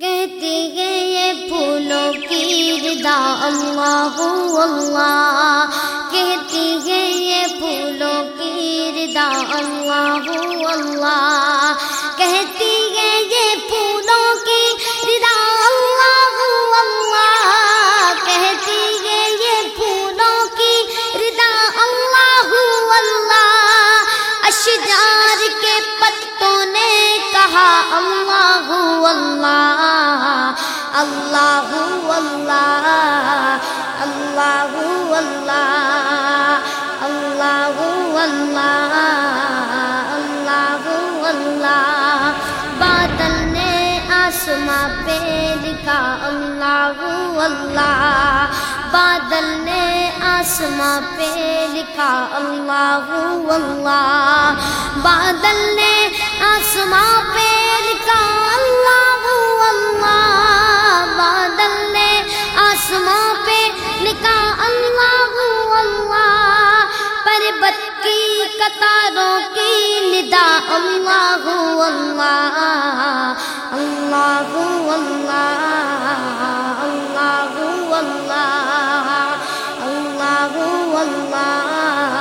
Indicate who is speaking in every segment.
Speaker 1: کہتی ہے یہ پھولوں کی ردا اللہ اللہ۔ کہتی ہے یہ پھولوں کی ردا اللہ اللہ۔ کہتی ہے یہ پھولوں کی ردا اللہ اللہ۔ کہتی ہے یہ پھولوں کی ردا اللہ اللہ۔ اشجار کے پتوں نے کہا اللہ اللہ۔ اللہ اللہ اللہ اللہ اللہ اللہ اللہ اللہ بادل نے آسماں پہ لکھا اللہ اللہ بادل نے آسماں پہ لکھا اللہ اللہ بادل نے آسماں پہ لکھا کی قطاروں کی ندا اللہ اللہ اللہ اللہ اللہ اللہ اللہ اللہ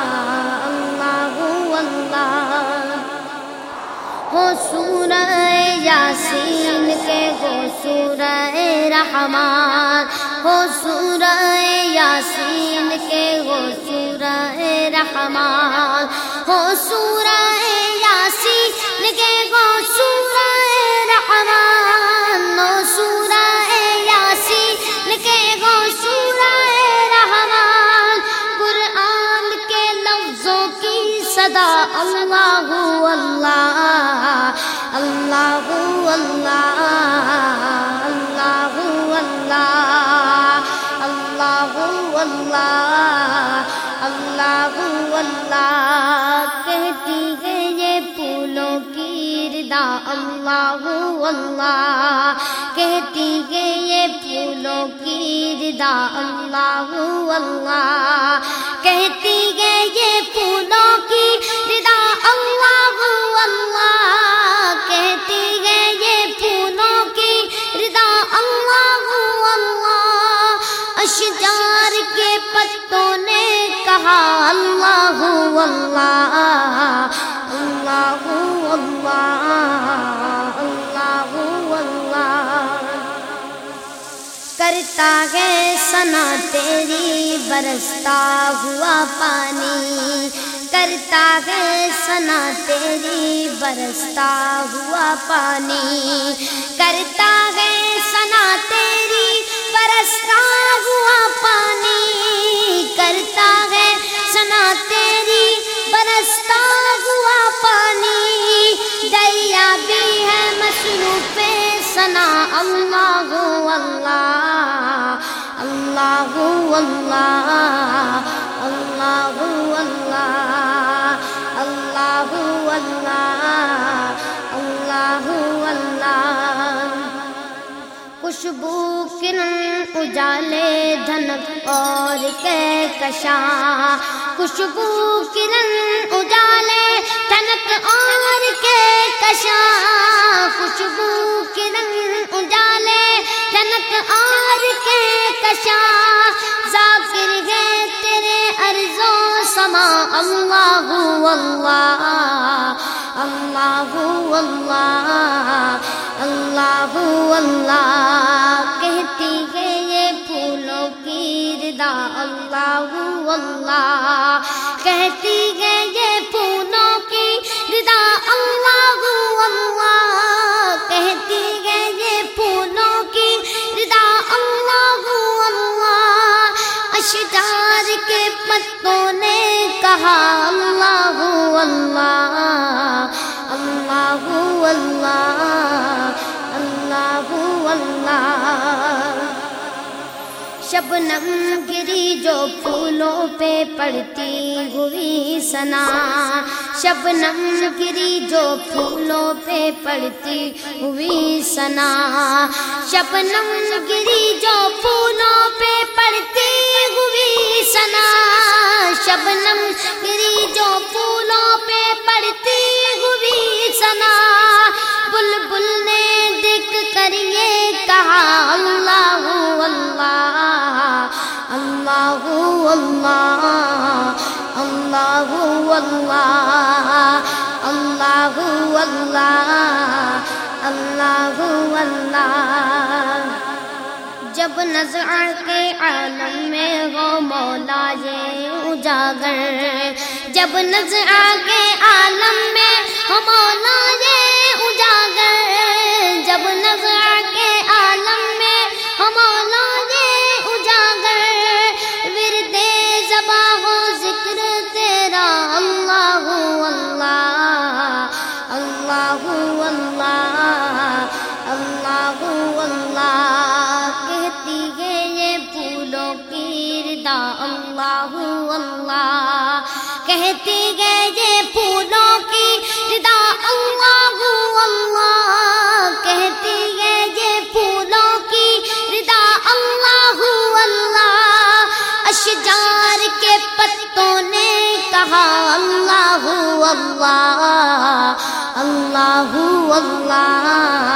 Speaker 1: اللہ اللہ ہو سورہ یاسین کے ہو سورہ رحمان ہو سورہ یاسین کے ہو سورہ رحمان اللہ اللہ کہتی ہے یہ پھولوں کی ردا اللہ اللہ کہتی ہے اشجار کے پتوں نے کہا، اللہ اللہ اللہ اللہ اللہ اللہ۔ کرتا ہے سنا تیری، برستا ہوا پانی۔ کرتا ہے سنا تیری، برستا ہوا پانی۔ کرتا اللہ اللہ اللہ اللہ اللہ اللہ خوشبو کرن اجالے دھنک اور کے خوشبو کرن اجالے دھنک اور کے خوشبو کرن اجالے دھنک اور کے اللہ اللہ اللہ اللہ اللہ اللہ کہتی ہے یہ پھولوں کی ردا اللہ اللہ کہا اللہ اللہ اللہ اللہ اللہ اللہ شبنم گری جو پھولوں پہ پڑتی ہوئی سنا۔ شبنم گری جو پھولوں پہ پڑتی ہوئی سنا۔ شبنم گری جو پھولوں پہ پڑتی شبنم گری جو پھولوں پہ پڑتی ہوئی سنا بلبل بل نے دیکھ کر یہ کہا اللہ اللہ اللہ اللہ اللہ اللہ اللہ اللہ اللہ اللہ جب نظر کے عالم میں ہو مولا یہ اجاگر جب نظر کے عالم میں ہو مولا یہ اجاگر۔ جب نظر کے عالم میں ہو مولا یہ اجاگر۔ ورد زبا ہو ذکر تیرا اللہ اللہ اللہ اللہ اللہ اللہ اللہ اللہ کہتی ہے یہ پھولوں کی ردا اللہ اللہ کہتی ہے یہ پھولوں کی ردا اللہ اللہ اشجار کے پتوں نے کہا اللہ اللہ اللہ اللہ